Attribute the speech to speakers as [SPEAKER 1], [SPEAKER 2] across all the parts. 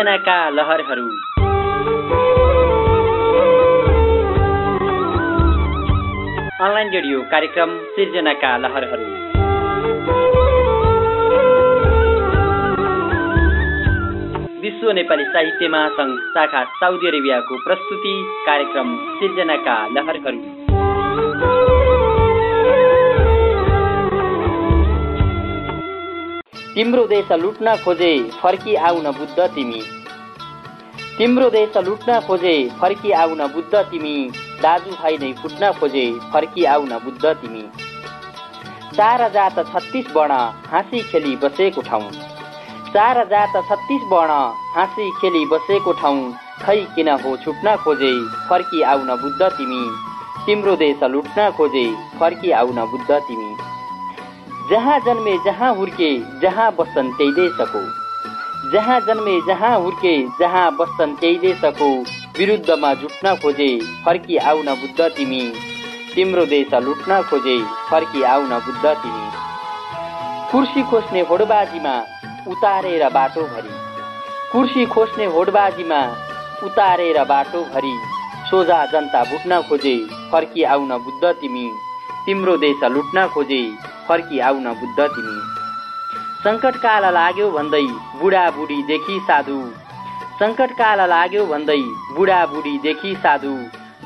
[SPEAKER 1] सिर्जनाका लहरहरू। Online radio कार्यक्रम सिर्जनाका लहरहरू। विश्व नेपाली साहित्य महासङ्घ शाखा साउदी अरेबियाको प्रस्तुति कार्यक्रम सिर्जनाका लहरहरू। तिम्रो देश लुट्न खोजे फर्की आउन बुद्ध तिमी। तिम्रो देश लुट्न खोजे फर्की आउन बुद्ध तिमी। दाजुभाइ नै फुट्न खोजे फर्की आउन बुद्ध तिमी। चार जात छत्तिस वर्ण हाँसी खेली बसेको ठाउँ। चार जात छत्तिस वर्ण हाँसी खेली बसेको ठाउँ। खै किन हो छुट्न खोजे फर्की आउन बुद्ध तिमी। तिम्रो देश लुट्न खोजे फर्की आउन बुद्ध तिमी। जहाँ जन्मे जहाँ हुर्के जहाँ बस्छन् त्यही देशको जहाँ जन्मे जहाँ हुर्के जहाँ बस्छन् त्यही देशको विरुद्धमा जुट्न खोजे फर्की आउन बुद्ध तिमी। तिम्रो देश लुट्न खोजे फर्की आउन बुद्ध तिमी। कुर्सी खोज्ने होडबाजीमा उतारेर बाटोभरि कुर्सी खोज्ने होडबाजीमा उतारेर बाटोभरि सोझा जनता बुट्न खोजे फर्की आउन बुद्ध तिमी। तिम्रो देश लुट्न खोजे फर्की आउन बुद्ध तिमी। सङ्कटकाल लाग्यो भन्दै बुढाबुढीदेखि साधु। सङ्कटकाल लाग्यो भन्दै बुढाबुढीदेखि साधु।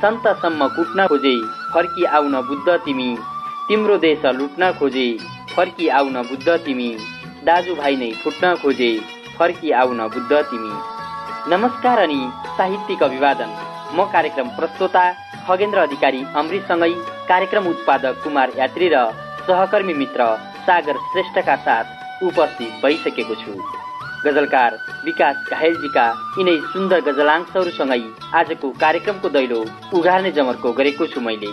[SPEAKER 1] सन्तसम्म कुट्न खोजे फर्की आउन बुद्ध तिमी। तिम्रो देश लुट्न खोजे फर्की आउन बुद्ध तिमी। दाजुभाइ नै फुट्न खोजे फर्की आउन बुद्ध तिमी। नमस्कार अनि साहित्यिक अभिवादन। म कार्यक्रम प्रस्तोता खगेन्द्र अधिकारी अमृतसँगै कार्यक्रम उत्पादक कुमार यात्री र सहकर्मी मित्र सागर श्रेष्ठका साथ उपस्थित भइसकेको छु। गजलकार विकास घायलजीका यिनै सुन्दर गजलांशहरूसँगै आजको कार्यक्रमको दैलो उघार्ने जमर्को गरेको छु मैले।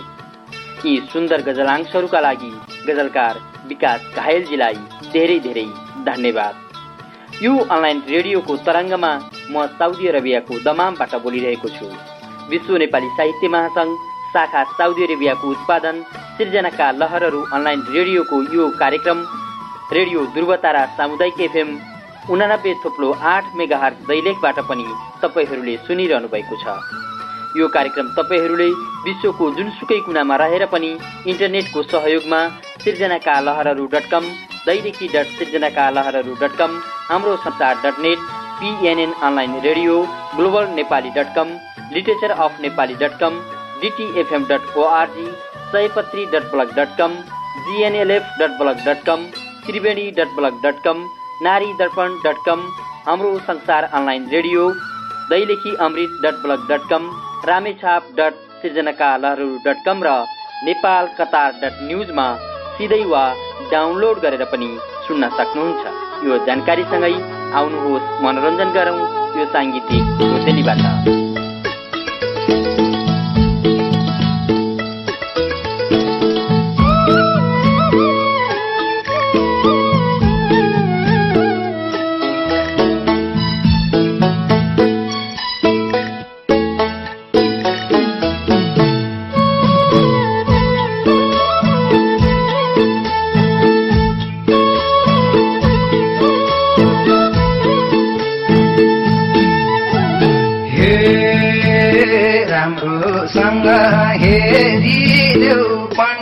[SPEAKER 1] यी सुन्दर गजलांशहरूका लागि गजलकार विकास घायलजीलाई धेरै धेरै धन्यवाद। यो अनलाइन रेडियोको तरङ्गमा म साउदी अरेबियाको दमामबाट बोलिरहेको छु। विश्व नेपाली साहित्य महासङ्घ शाखा साउदी अरेबियाको उत्पादन सिर्जनाका लहरहरू अनलाइन रेडियोको यो कार्यक्रम रेडियो ध्रुवतारा सामुदायिक एफएम उनानब्बे थोप्लो आठ मेगाहार दैलेखबाट पनि तपाईँहरूले सुनिरहनु भएको छ। यो कार्यक्रम तपाईँहरूले विश्वको जुनसुकै कुनामा रहेर पनि इन्टरनेटको सहयोगमा सिर्जनाका लहरहरू डट कम दैलेखी डट सिर्जनाका लहरहरू डट कम हाम्रो संसार dot net PNN online radio global Nepali dot com literature of Nepali dot com DTFM dot org Sayapatri dot हाम्रो संसार online radio Dailekhi Amrit dot blog dot com Ramechhap dot dot com र Nepal Qatar dot न्युजमा सिधै वा download गरेर पनि सुन्न सक्नुहुन्छ। यो जानकारीसँगै आउनुहोस्। मनोरञ्जन गरौँ। यो साङ्गीतिक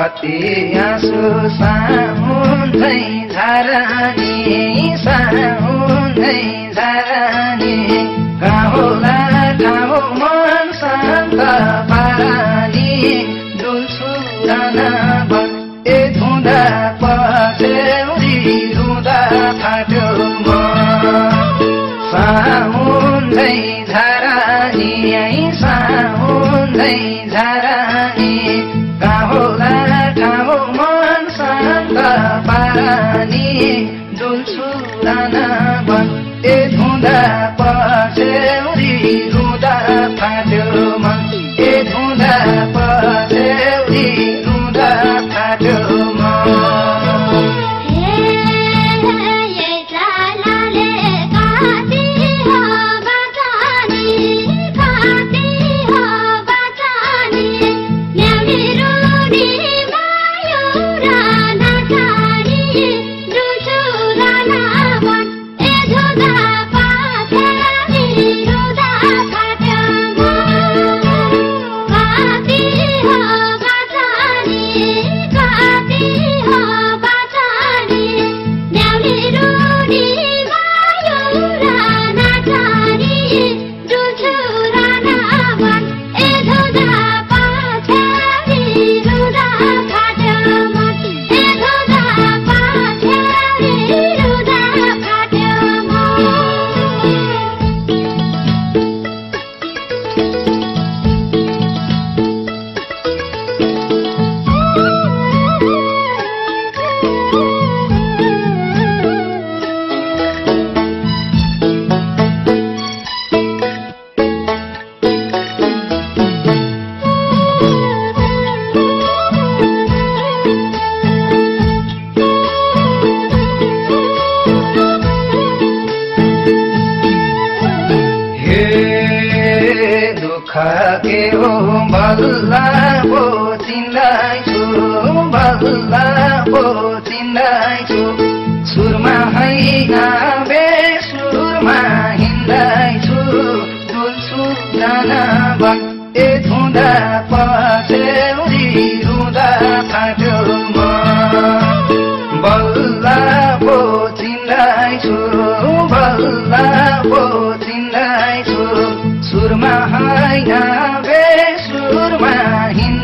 [SPEAKER 2] कति आँसु सामुन्दै झारानी सामुन्दै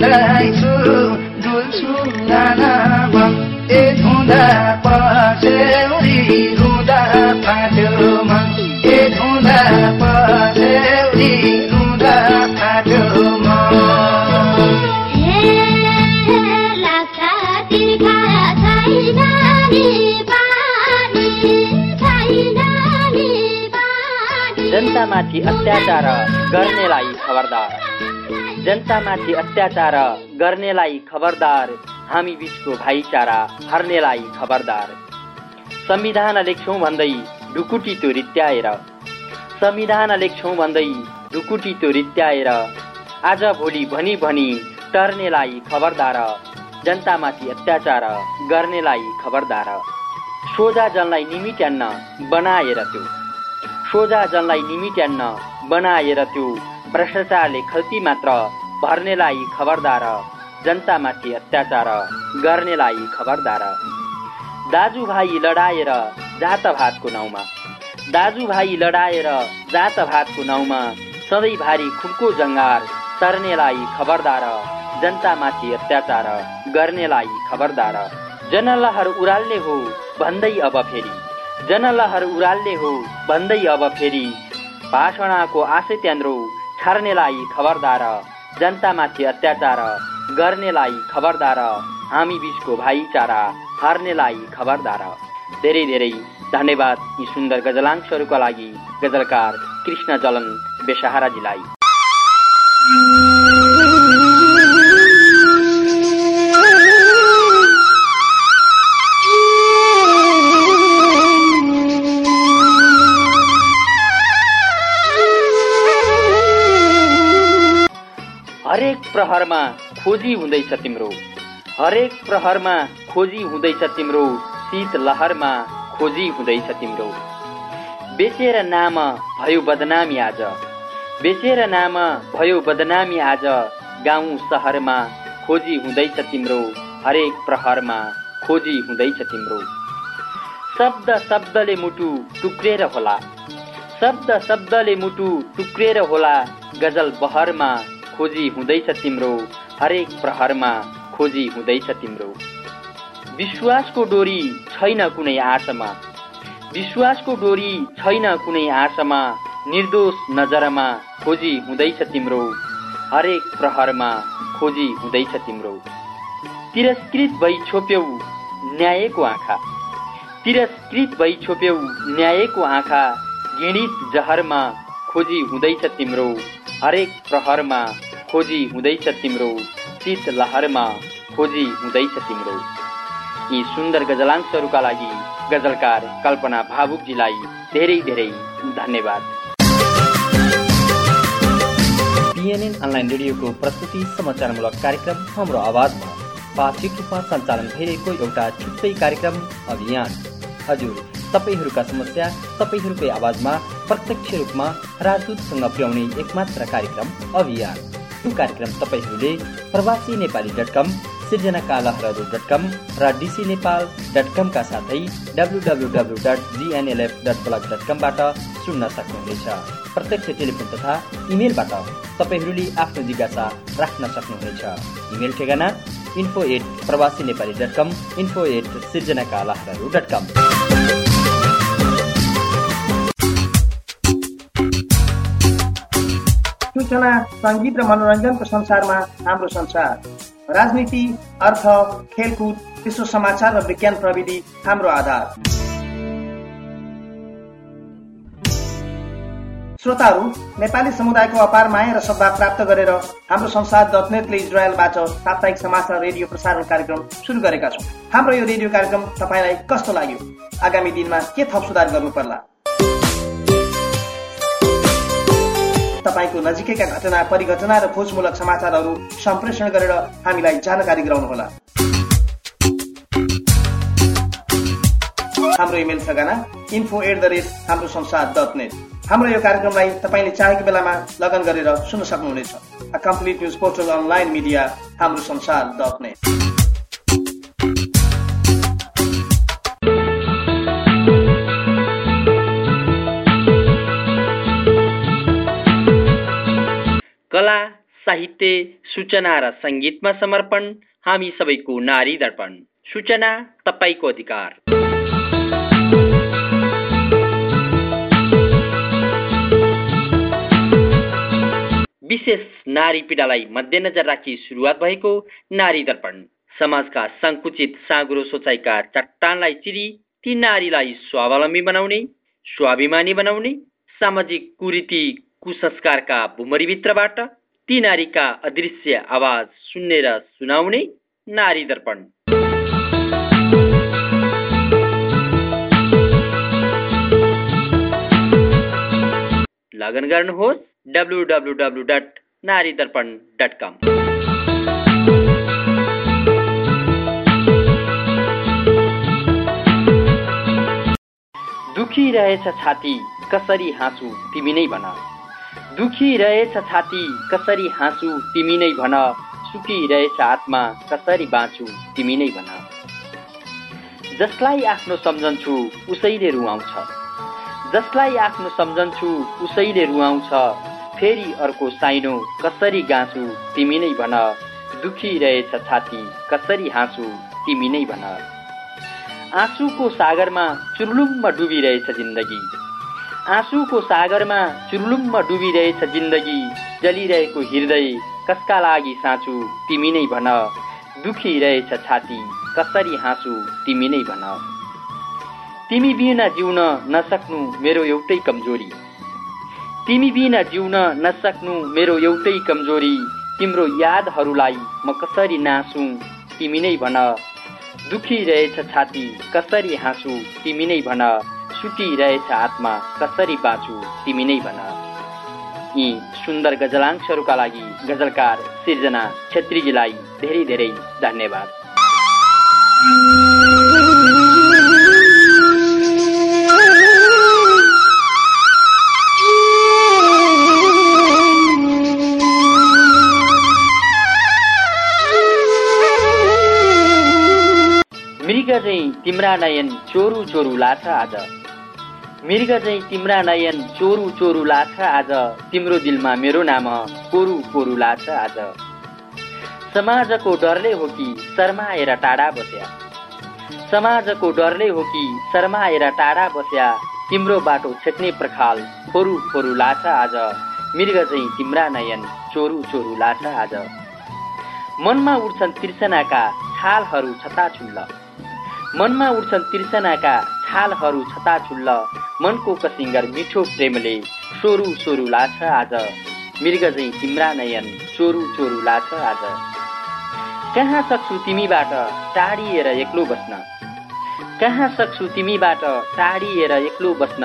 [SPEAKER 2] हिँड्दैछु डुल्छु बन ए धुँदा पसेउरी रुँदा मन ए धुँदा पसेउरी रुँदा फाट्यो मन
[SPEAKER 1] जनतामाथि अत्याचार गर्नेलाई खबरदार। जनतामाथि अत्याचार गर्नेलाई खबरदार हामी बिचको भाइचारा हर्नेलाई खबरदार। संविधान लेख्छौँ भन्दै ढुकुटी त्यो रित्याएर संविधान लेख्छौँ भन्दै ढुकुटी त्यो रित्याएर आज भोलि भनी भनी टर्नेलाई खबरदार। जनतामाथि अत्याचार गर्नेलाई खबरदार। सोझा जनलाई निमिट्यान्न बनाएर त्यो। सोझा जनलाई निमिट्यान्न बनाएर त्यो। भ्रष्टाचारले खल्ती मात्र भर्नेलाई खबरदार जनतामाथि अत्याचार गर्नेलाई खबरदार। दाजुभाइ लडाएर जातभातको नाउँमा दाजुभाइ लडाएर जातभातको नाउँमा सधैँ भारी खुबको जङ्गार तर्नेलाई खबरदार जनतामाथि अत्याचार गर्नेलाई खबरदार। जनलहर उराल्ने हो भन्दै अब फेरि जनलहर उराल्ने हो भन्दै अब फेरि। भाषणाको आशय त्यान्द्रो छार्नेलाई खबरदार जनतामाथि अत्याचार गर्नेलाई खबरदार हामी बिचको भाइचारा हार्नेलाई खबरदार। धेरै धेरै धन्यवाद यी सुन्दर गजलांशहरूका लागि। गजलकार कृष्ण जलन बेसहाराजीलाई। प्रहरमा खोजी हुँदैछ तिम्रो। हरेक प्रहरमा खोजी हुँदैछ तिम्रो। शीत लहरमा खोजी हुँदैछ तिम्रो। बेचेर नाम भयो बदनामी आज। बेचेर नाम भयो बदनामी आज। गाउँ सहरमा खोजी हुँदैछ तिम्रो। हरेक प्रहरमा खोजी हुँदैछ तिम्रो। शब्द शब्दले मुटु टुक्रेर होला। शब्द शब्दले मुटु टुक्रेर होला। गजल बहरमा खोजी हुँदैछ तिम्रो हरेक प्रहरमा खोजी हुँदैछ तिम्रो। विश्वासको डोरी छैन कुनै आशामा। विश्वासको डोरी छैन कुनै आशामा। निर्दोष नजरमा खोजी हुँदैछ तिम्रो। हरेक प्रहरमा खोजी हुँदैछ तिम्रो। तिरस्कृत भई छोप्यौ न्यायको आँखा। तिरस्कृत भई छोप्यौ न्यायको आँखा। घृणित जहरमा खोजी हुँदैछ तिम्रो। हरेक प्रहरमा खोजी हुँदैछ तिम्रो शीत लहरमा खोजी हुँदैछ तिम्रो। यी सुन्दर गजलांशहरूका लागि गजलकार कल्पना भावुकजीलाई धेरै धेरै धन्यवाद।
[SPEAKER 3] पिएनएन अनलाइन रेडियोको प्रस्तुति समाचारमूलक कार्यक्रम हाम्रो आवाजमा। पाक्षिक रूपमा सञ्चालन भइरहेको एउटा छुट्टै कार्यक्रम अभियान। हजुर तपाईँहरूका समस्या तपाईँहरूकै आवाजमा प्रत्यक्ष रूपमा राजदूतसँग पुर्याउने एकमात्र कार्यक्रम अभियान। यो कार्यक्रम तपाईँहरूले प्रवासी नेपाली डट कम सिर्जनाका लहरहरू डट कम र डिसी नेपाल डट कमका साथै W W W dot GNLF dot blog dot कमबाट सुन्न सक्नुहुनेछ। प्रत्यक्ष टेलिफोन तथा इमेलबाट तपाईँहरूले आफ्नो जिज्ञासा राख्न सक्नुहुनेछ। इमेल ठेगाना इन्फो एट प्रवासी Nepali dot com info at सिर्जनाका लहरहरू डट कम
[SPEAKER 4] सूचना सङ्गीत र मनोरञ्जनको संसारमा हाम्रो संसार। राजनीति अर्थ खेलकुद विश्व समाचार र विज्ञान प्रविधि हाम्रो आधार। श्रोताहरू नेपाली समुदायको अपार माया र सद्भाव प्राप्त गरेर हाम्रो संसार. नेटले इजरायलबाट साप्ताहिक समाचार रेडियो प्रसारण कार्यक्रम सुरु गरेका छौँ। हाम्रो यो रेडियो कार्यक्रम तपाईँलाई कस्तो लाग्यो? आगामी दिनमा के थप सुधार गर्नु पर्ला तपाईँको नजिकैका घटना परिघटना र खोजमूलक समाचारहरू सम्प्रेषण गरेर हामीलाई जानकारी गराउनुहोला। हाम्रो इमेल ठेगाना इन्फो एट द रेट हाम्रो संसार डट नेट हाम्रो यो कार्यक्रमलाई तपाईँले चाहेको बेलामा लगन गरेर सुन्न सक्नुहुनेछ। Complete news portal online media हाम्रो संसार डट नेट
[SPEAKER 1] कला साहित्य सूचना र सङ्गीतमा समर्पण। हामी सबैको नारी दर्पण। सूचना तपाईँको अधिकार। विशेष नारी पीडालाई मध्यनजर राखी सुरुवात भएको नारी दर्पण। समाजका सङ्कुचित साँगुरो सोचाइका चट्टानलाई चिरी ती नारीलाई स्वावलम्बी बनाउने स्वाभिमानी बनाउने सामाजिक कुरीति कुसंस्कारका भुमरीभित्रबाट ती नारीका अदृश्य आवाज सुन्ने र सुनाउने नारी दर्पण। लगन गर्नुहोस् डब्लु डब्लु डब्लु डट नारी दर्पण डट कम दुखी रहेछ छाती कसरी हाँसु तिमी नै भन। दुखिरहेछ छाती कसरी हाँसु तिमी नै भन। सुकिरहेछ आत्मा कसरी बाँचु तिमी नै भन। जसलाई आफ्नो सम्झन्छु उसैले रुवाउँछ। जसलाई आफ्नो सम्झन्छु उसैले रुवाउँछ। फेरि अर्को साइनो कसरी गाँछु तिमी नै भन। दुखिरहेछ छाती कसरी हाँसु तिमी नै भन। आँसुको सागरमा चुर्लुममा डुबिरहेछ जिन्दगी। आँसुको सागरमा चुर्लुममा डुबिरहेछ जिन्दगी जलिरहेको हृदय कसका लागि साँचु तिमी नै भन। दुखिरहेछ छाती कसरी हाँसु तिमी नै भन। तिमी बिना जिउन नसक्नु मेरो एउटै कमजोरी। तिमी बिना जिउन नसक्नु मेरो एउटै कमजोरी। तिम्रो यादहरूलाई म कसरी नासु तिमी नै भन। दुखिरहेछ छाती कसरी हाँसु तिमी नै भन। सुटिरहेछ आत्मा कसरी बाँचु तिमी नै भन यी सुन्दर गजलांशहरूका लागि गजलकार सिर्जना छेत्रीजीलाई धेरै धेरै धन्यवाद
[SPEAKER 5] तिम्रा नयन चोरु चोरु लाछ आज मृग चाहिँ तिम्रा नयन चोरु चोरु लाछ आज। तिम्रो दिलमा मेरो नाम कोरु कोरु लाछ आज। समाजको डरले हो कि शर्माएर टाढा बस्या। समाजको डरले हो कि शर्माएर टाढा बस्या। तिम्रो बाटो छेक्ने प्रखाल फोरु फोरु लाछ आज। मृग चाहिँ तिम्रा नयन चोरु चोरु लाछ आज। मनमा उठ्छन् तिर्सनाका छालहरू छताछुल्ल मनमा उठ्छन् तिर्सनाका छालहरू छताछुल्ल मनको कसिङ्गर मिठो प्रेमले सोरु सोरु लाछ आज। मृग चाहिँ तिम्रा नयन चोरु चोरु लाछ आज। कहाँ सक्छु तिमीबाट टाढिएर एक्लो बस्न? कहाँ सक्छु तिमीबाट टाढिएर एक्लो बस्न?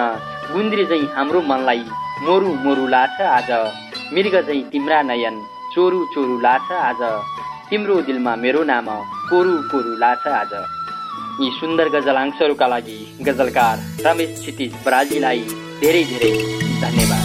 [SPEAKER 5] गुन्द्री चाहिँ हाम्रो मनलाई मोरु मोरु लाछ आज। मृग चाहिँ तिम्रा नयन चोरु चोरु लाछ आज। तिम्रो दिलमा मेरो नाम कोरु कोरु लाछ आज। यी सुन्दर गजलांशहरूका लागि गजलकार रमेश क्षितिज बराजीलाई धेरै धेरै धन्यवाद।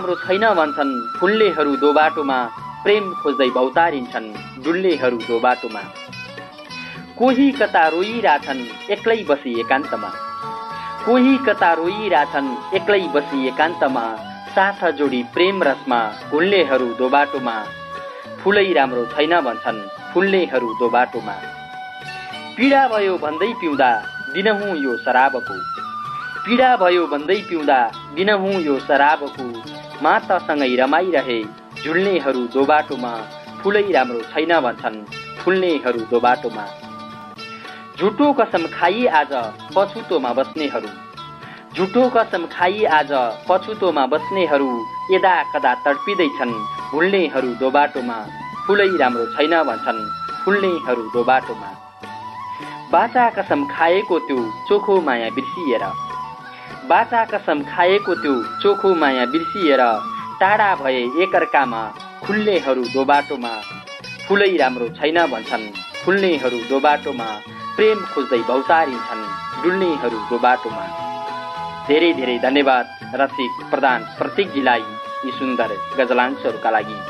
[SPEAKER 1] राम्रो छैन भन्छन्। फुल्लेहरू दो बाटोमा प्रेम खोज्दै भौतारिन्छन् डुल्लेहरू दो बाटोमा। कोही कता रोइरहेछन् एक्लै बसी एकान्तमा। कोही कता रोइरहेछन् एक्लै बसी एकान्तमा। साथ जोडी प्रेम रसमा घुल्लेहरू दो बाटोमा। फुलै राम्रो छैन भन्छन् फुल्लेहरू दो बाटोमा। पीडा भयो भन्दै पिउँदा दिनहुँ यो शराबको। पीडा भयो भन्दै पिउँदा दिनहुँ यो शराबको। मातासँगै रमाइरहे झुल्नेहरू दो बाटोमा फुलै राम्रो छैन भन्छन् फुल्नेहरू दो बाटोमा। झुटो कसम खाई आज पछुतोमा बस्नेहरू। झुटो कसम खाई आज पछुतोमा बस्नेहरू यदा कदा तडपिँदैछन् भुल्नेहरू दो बाटोमा फुलै राम्रो छैन भन्छन् फुल्नेहरू दो बाटोमा। बाचा कसम खाएको त्यो चोखो माया बिर्सिएर बाचा कसम खाएको त्यो चोखो माया बिर्सिएर टाढा भए एकअर्कामा खुल्नेहरू दो बाटोमा फुलै राम्रो छैन भन्छन्। फुल्नेहरू दो बाटोमा प्रेम खोज्दै भौतारिन्छन् डुल्नेहरू दो बाटोमा। धेरै धेरै धन्यवाद रसिक प्रधान प्रत्येकजीलाई यी सुन्दर गजलांशहरूका लागि।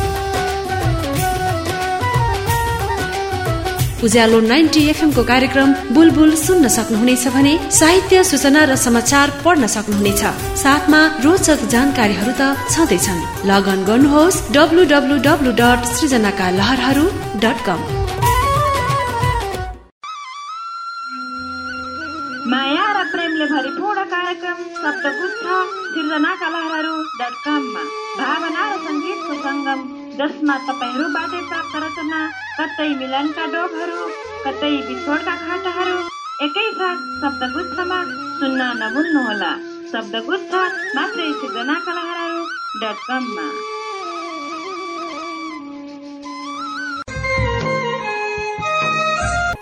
[SPEAKER 6] उज्यालो नाइन्टी एफएमको कार्यक्रम बुलबुल सुन्न सक्नुहुनेछ भने साहित्य सूचना र समाचार पढ्न सक्नुहुनेछ। साथमा रोचक जानकारीहरू त छँदैछन्। लगन गर्नुहोस् डब्लु डब्लु डब्लु डट सृजनाका लहरहरू डट कम।
[SPEAKER 7] जसमा तपाईँहरूबाटै प्राप्त रचना कतै मिलनका डोबहरू कतै बिछोडका घाटाहरू एकैसाथ शब्दगुच्छमा सुन्न नभुल्नुहोला शब्दगुच्छ मात्रै सिर्जनाका लहरहरू डट कममा।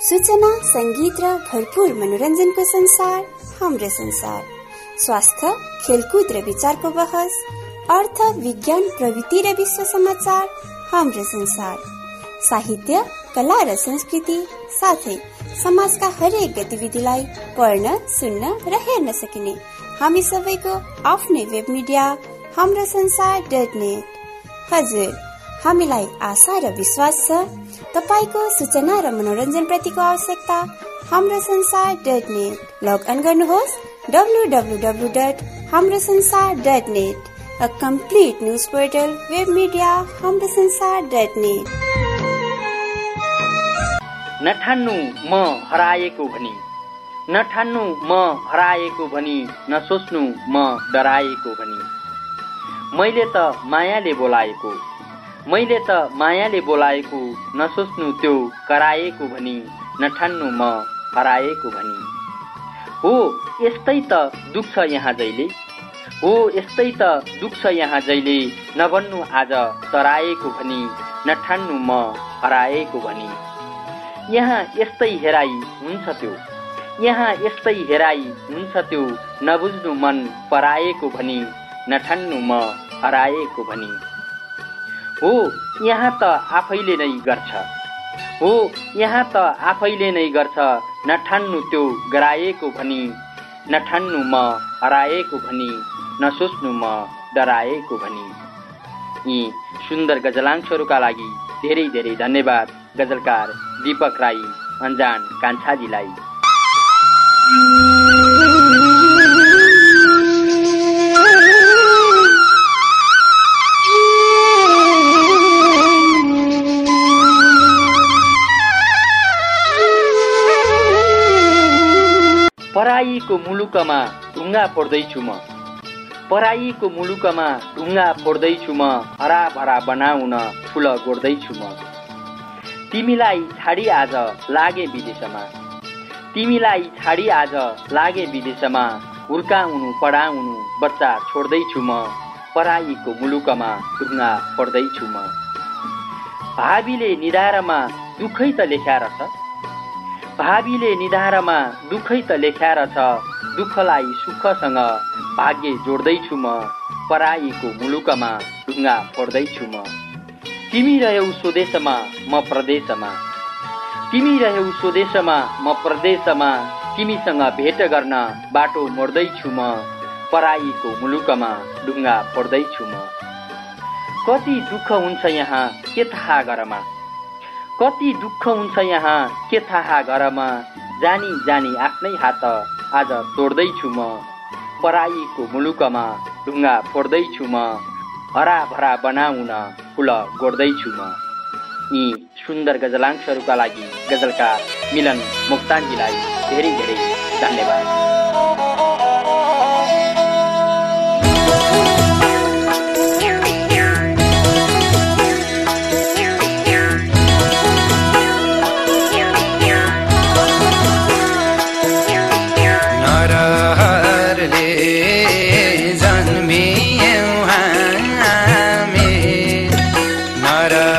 [SPEAKER 8] सूचना संगीत र भरपूर मनोरञ्जनको संसार हाम्रो संसार। स्वास्थ्य खेलकुद र विचारको बहस। अर्थ विज्ञान प्रवृत्ति र विश्व समाचार हाम्रो संसार। साहित्य कला र संस्कृति साथै समाजका हरेक गतिविधिलाई पढ्न सुन्न र हेर्न सकिने हामी सबैको आफ्नै वेब मिडिया हाम्रो संसार डट नेट। हजुर हामीलाई आशा र विश्वास छ तपाईँको सूचना र मनोरञ्जन प्रतिको आवश्यकता हाम्रो संसार डट नेट। लगअन गर्नुहोस् डब्लु डब्लु डब्लु डट हाम्रो संसार dot net. Portal web media हाम्रो संसार डट नेट
[SPEAKER 1] नठान्नु म हराएको भनी। नठान्नु म हराएको भनी नसोच्नु म डराएको भनी। मैले त मायाले बोलाएको मैले त मायाले बोलाएको नसोच्नु त्यो कराएको भनी नठान्नु म हराएको भनी। हो यस्तै त दुख्छ यहाँ जहिले। हो यस्तै त दुख्छ यहाँ जहिले। नभन्नु आज तराएको भनी नठान्नु म हराएको भनी। यहाँ यस्तै हेराई हुन्छ त्यो। यहाँ यस्तै हेराई हुन्छ त्यो। नबुझ्नु मन पराएको भनी नठान्नु म हराएको भनी। हो यहाँ त आफैले नै गर्छ। हो यहाँ त आफैले नै गर्छ। नठान्नु त्यो गराएको भनी नठान्नु म हराएको भनी। नसोच्नु म डराएको भनी। यी सुन्दर गजलांशहरूका लागि धेरै धेरै धन्यवाद गजलकार दीपक राई अन्जान कान्छाजीलाई। पराईको मुलुकमा ढुङ्गा फोड्दैछु म। पराईको मुलुकमा ढुङ्गा फोड्दैछु म हराभरा बनाउन फुल गोड्दैछु म तिमीलाई छाडी आज लागे विदेशमा। तिमीलाई छाडी आज लागे विदेशमा। हुर्काउनु पढाउनु बच्चा छोड्दैछु म पराईको मुलुकमा ढुङ्गा फोड्दैछु म भावीले निधारमा दुखै त लेख्या छ। भावीले निधारमा दुखै त लेख्याएर छ। दुःखलाई सुखसँग भाग्य जोड्दैछु म पराईको मुलुकमा ढुङ्गा फोड्दैछु म। तिमी रह्यौ स्वदेशमा म प्रदेशमा। तिमी रह्यौ स्वदेशमा म प्रदेशमा। तिमीसँग भेट गर्न बाटो मोड्दैछु म पराईको मुलुकमा ढुङ्गा फोड्दैछु म। कति दुःख हुन्छ यहाँ के थाहा गरमा कति दुःख हुन्छ यहाँ के थाहा घरमा? जानी जानी आफ्नै हात आज तोड्दैछु म। पराईको मुलुकमा ढुङ्गा फोड्दैछु म। हराभरा बनाउन फुल गोड्दैछु म। यी सुन्दर गजलांशहरूका लागि गजलकार मिलन मुक्तानजीलाई धेरै धेरै धन्यवाद। Hara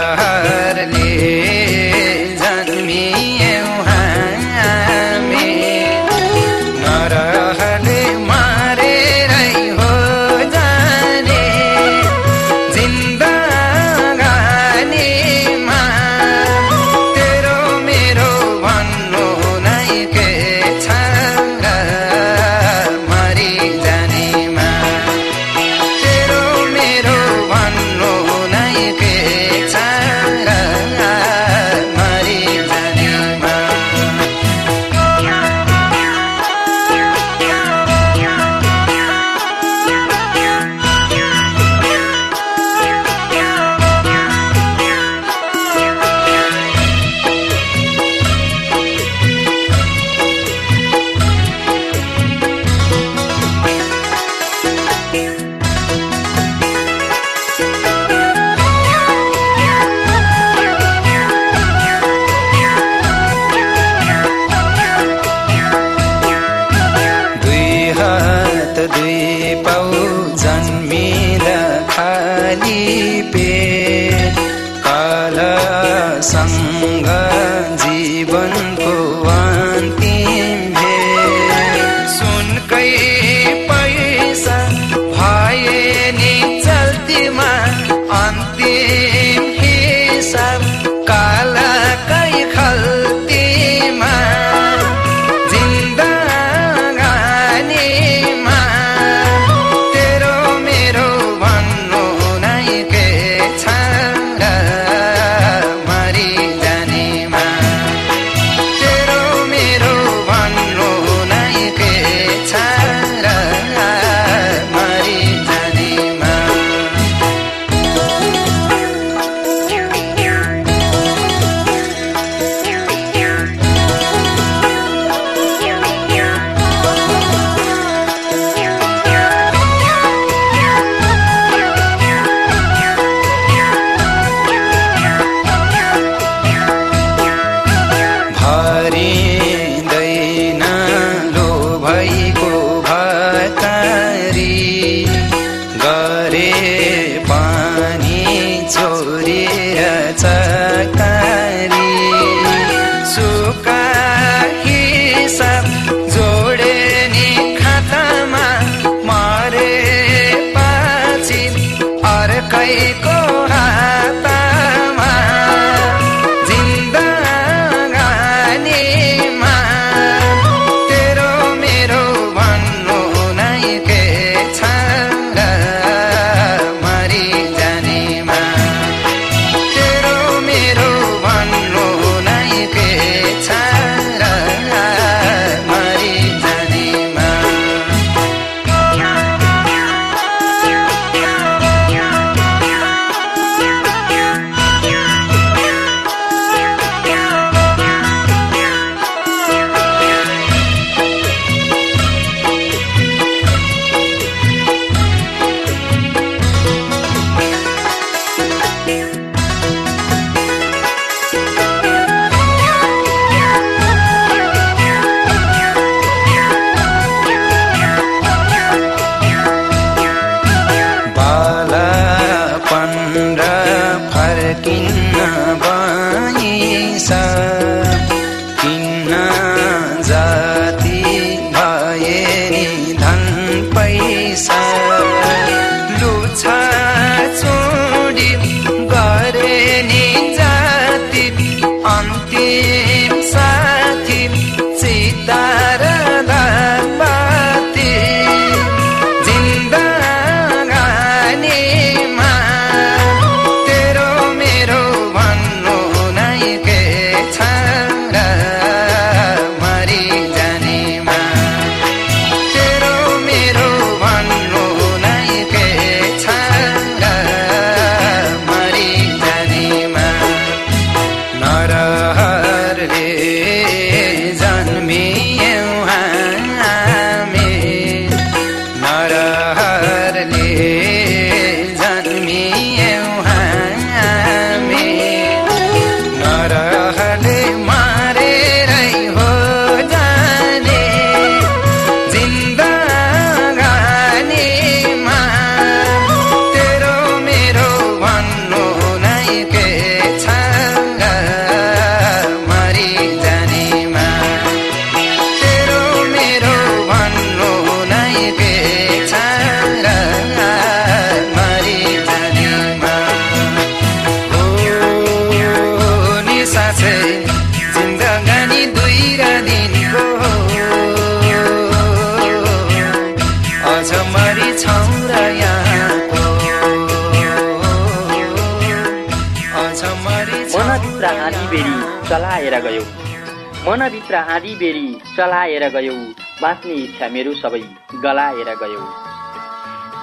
[SPEAKER 1] मनभित्र आँधी बेरी चलाएर गयौ। बाँच्ने इच्छा मेरो सबै गलाएर गयौ।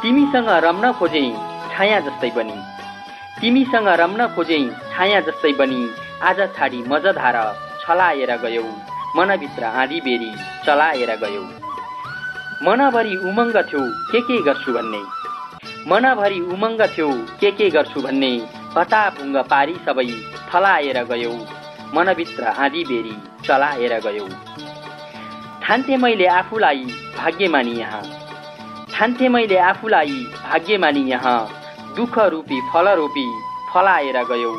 [SPEAKER 1] तिमीसँग रम्न खोजे छाया जस्तै बनी। तिमीसँग रम्न खोजे छाया जस्तै बनी। आज छाडी मजधार छलाएर गयौ। मनभित्र आँधी बेरी चलाएर गयौ। मनभरि उमङ्ग थियो के के गर्छु भन्ने। मनभरि उमङ्ग थियो के के गर्छु भन्ने। भुङ्ग पारी सबै थलाएर गयौ। मनभित्र आँधी बेरी चलाएर गयौ। ठान्थे मैले आफूलाई भाग्यमानी यहाँ। ठान्थे मैले आफूलाई भाग्यमानी यहाँ। दुःख रूपी फल रोपी फलाएर गयौ।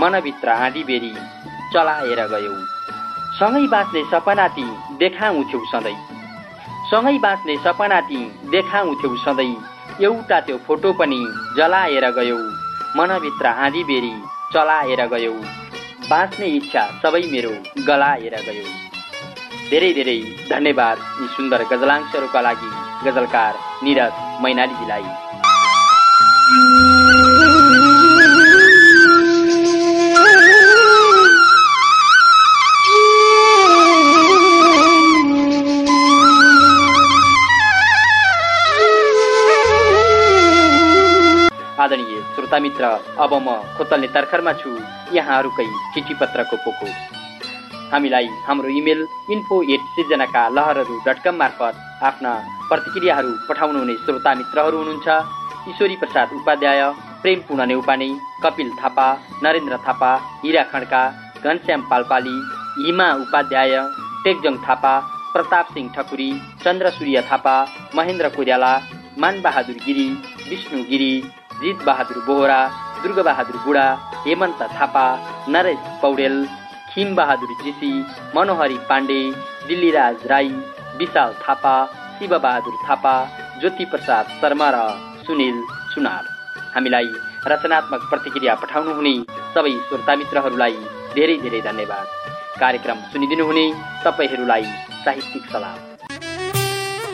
[SPEAKER 1] मनभित्र आँधी बेरी चलाएर गयौ। सँगै बाँच्ने सपना ती देखाउँथ्यौ सधैँ। सँगै बाँच्ने सपना ती देखाउँथ्यौ सधैँ। एउटा त्यो फोटो पनि जलाएर गयौ। मनभित्र आँधी बेरी चलाएर गयौ। बाँच्ने इच्छा सबै मेरो गलाएर गयौ। धेरै धेरै धन्यवाद यी सुन्दर गजलांशहरूका लागि गजलकार निरज मैनालीजीलाई। श्रोता मित्र अब म खोतल्ने तर्खरमा छु। यहाँहरूकै चिठी पत्रको पोको। हामीलाई हाम्रो इमेल इन्फो एट सिर्जनाका लहरहरू डट कम मार्फत आफ्ना प्रतिक्रियाहरू पठाउनुहुने श्रोता मित्रहरू हुनुहुन्छ। ईश्वरी प्रसाद उपाध्याय प्रेम पुन नेउपाने कपिल थापा नरेन्द्र थापा हिरा खड्का घनश्याम पालपाली हिमा उपाध्याय टेकजङ थापा प्रताप सिंह ठकुरी चन्द्र सूर्य थापा महेन्द्र कोइराला मानबहादुर गिरी विष्णु गिरी जित बहादुर बोहरा दुर्गबहादुर बुढा हेमन्त थापा नरेश पौडेल खिम बहादुर जीसी मनोहरी पाण्डे दिल्लीराज राई विशाल थापा शिवबहादुर थापा ज्योति प्रसाद शर्मा र सुनिल सुनार। हामीलाई रचनात्मक प्रतिक्रिया पठाउनुहुने सबै श्रोता मित्रहरूलाई धेरै धेरै धन्यवाद। कार्यक्रम सुनिदिनुहुने तपाईँहरूलाई साहित्यिक सलाम।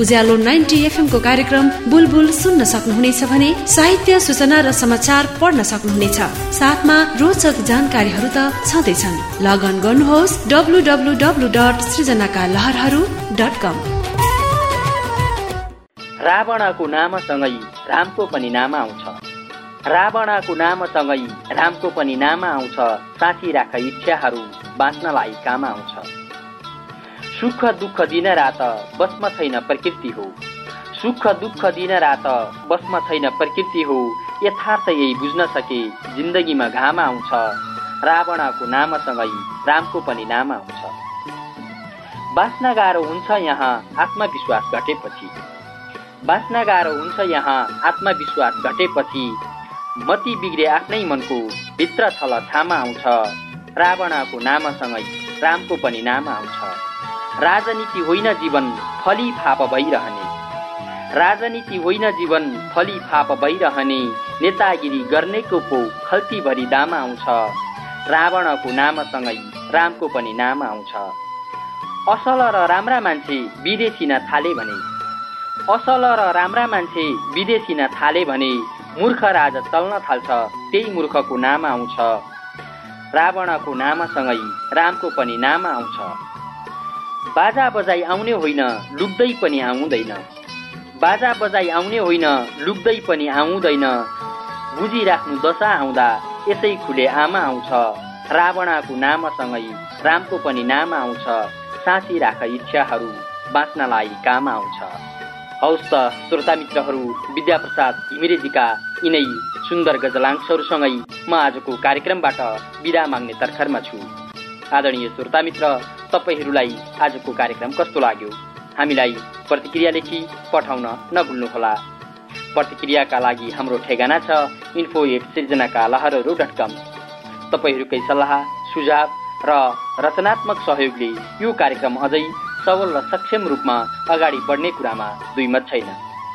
[SPEAKER 6] उज्यालो नाइन्टी एफएमको कार्यक्रम बुलबुल सुन्न सक्नुहुनेछ भने साहित्य सूचना र समाचार पढ्न सक्नुहुनेछ। साथमा रोचक जानकारीहरू त छँदैछन्। लगन गर्नुहोस् डब्लु डब्लु डब्लु डट सृजनाका लहरहरू डट कम
[SPEAKER 1] रावणको नामसँगै रामको पनि नाम आउँछ। रावणको नामसँगै रामको पनि नाम आउँछ। साँची राख इच्छाहरू बाँच्नलाई काम आउँछ। सुख दुःख दिन रात बसमा छैन प्रकृति हो। सुख दुःख दिन रात बसमा छैन प्रकृति हो। यथार्थ यही बुझ्न सके जिन्दगीमा घाम आउँछ। रावणको नामसँगै रामको पनि नाम आउँछ। बाँच्न गाह्रो हुन्छ यहाँ आत्मविश्वास घटेपछि। बाँच्न गाह्रो हुन्छ यहाँ आत्मविश्वास घटेपछि। मती बिग्रे आफ्नै मनको भित्र छल छामा आउँछ। रावणको नामसँगै रामको पनि नाम आउँछ। राजनीति होइन जीवन फली फाप भइरहने। राजनीति होइन जीवन फली फाप भइरहने। नेतागिरी गर्नेको पो खल्तीभरि दाम आउँछ। रावणको नामसँगै रामको पनि नाम आउँछ। असल र राम्रा मान्छे विदेशिन थाले भने। असल र राम्रा मान्छे विदेशिन थाले भने मूर्ख राज चल्न थाल्छ त्यही मूर्खको नाम आउँछ। रावणको नामसँगै रामको पनि नाम आउँछ। बाजा बजाई आउने होइन लुक्दै पनि आउँदैन। बाजा बजाई आउने होइन लुक्दै पनि आउँदैन। बुझिराख्नु दशा आउँदा यसै खुले आमा आउँछ। रावणाको नामसँगै रामको पनि नाम आउँछ। साँची राख इच्छाहरू बाँच्नलाई काम आउँछ। हौस् त श्रोता मित्रहरू विद्याप्रसाद घिमिरेजीका यिनै सुन्दर गजलांशहरूसँगै म आजको कार्यक्रमबाट बिदा माग्ने तर्खरमा छु। आदरणीय श्रोता मित्र तपाईँहरूलाई आजको कार्यक्रम कस्तो लाग्यो? हामीलाई प्रतिक्रिया लेखी पठाउन नभुल्नुहोला। प्रतिक्रियाका लागि हाम्रो ठेगाना छ इन्फो एट सिर्जनाका लहरहरू डट कम तपाईँहरूकै सल्लाह सुझाव र रचनात्मक सहयोगले यो कार्यक्रम अझै सबल र सक्षम रूपमा अगाडि बढ्ने कुरामा दुई मत छैन।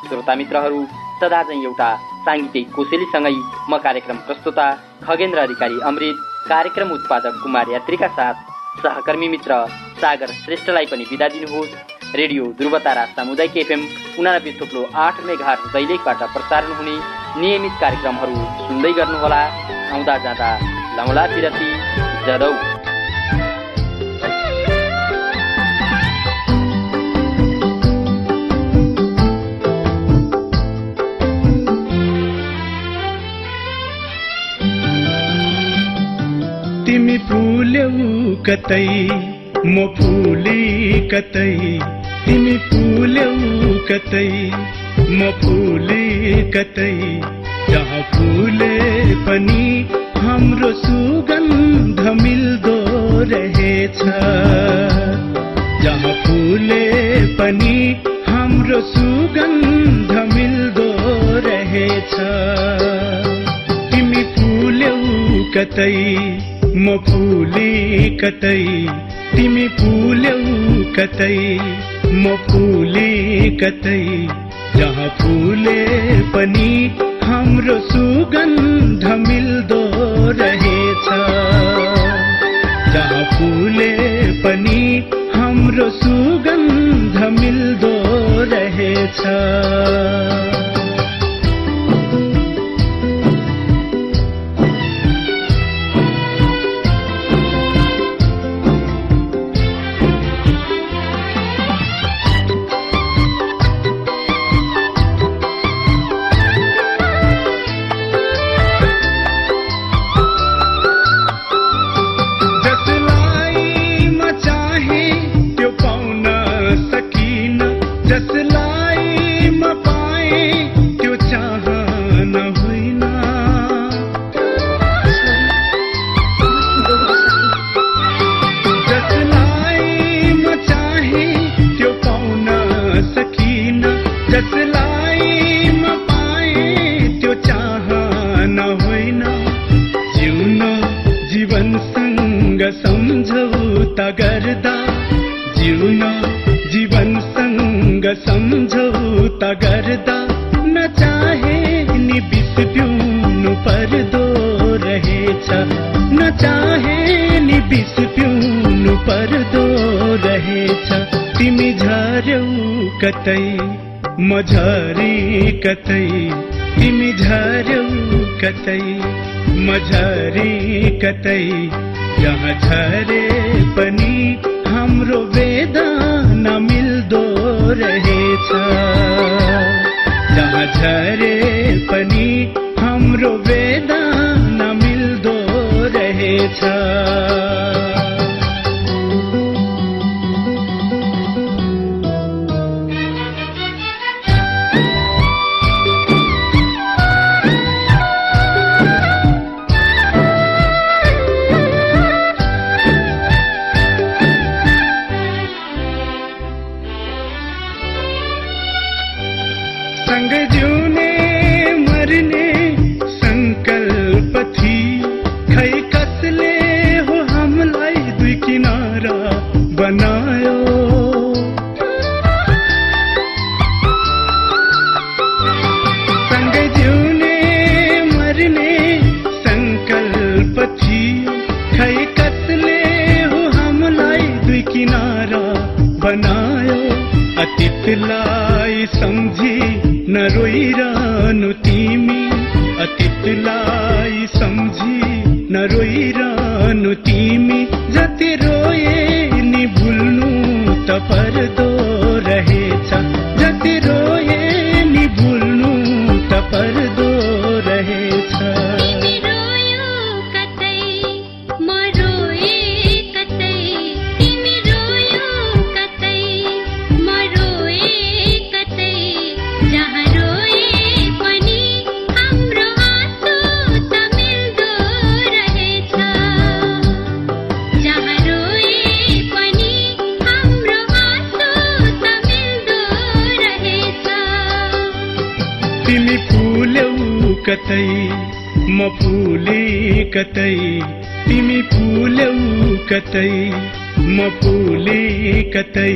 [SPEAKER 1] श्रोता मित्रहरू सदा चाहिँ एउटा साङ्गीतिक कोसेलीसँगै म कार्यक्रम प्रस्तुता खगेन्द्र अधिकारी अमृत कार्यक्रम उत्पादक कुमार यात्रीका साथ सहकर्मी मित्र सागर श्रेष्ठलाई पनि बिदा दिनुहोस्। रेडियो ध्रुवतारा सामुदायिक एफएम उनानब्बे थोप्लो आठ मेघाट दैलेखबाट प्रसारण हुने नियमित कार्यक्रमहरू सुन्दै गर्नुहोला। आउँदा जाँदा लौला पिरती जरौ
[SPEAKER 9] फुल्यौ कतै म फुले कतै तिमी फुल्यौ कतै म फुले कतै जहाँ फुले पनि हाम्रो सुगन्ध मिल्दो रहेछ। जहाँ फुले पनि हाम्रो सुगन्ध मिल्दो रहेछ। तिमी फुल्यौ कतै म फुले कतै तिमी फुल्यौ कतै म फुले कतै जहाँ फुले पनि हाम्रो सुगन्ध मिल्दो रहेछ। जहाँ फुले पनि हाम्रो सुगन्ध मिल्दो रहेछ। सम्झौता गर्दा जिउन जीवनसँग सम्झौता गर्दा नचाहे नि बिस पिउनु पर्दो रहेछ नचाहे नि बिस पिउनु पर्दो रहेछ। तिमी झर्यौ कतै म कतै तिमी झर्यौ कतै म कतै जहाँ झरे रहेछ जहाँ झरे पनि हाम्रो वेदना मिल्दो रहेछ।
[SPEAKER 10] திலாய் சம் कतै म
[SPEAKER 9] फुले कतै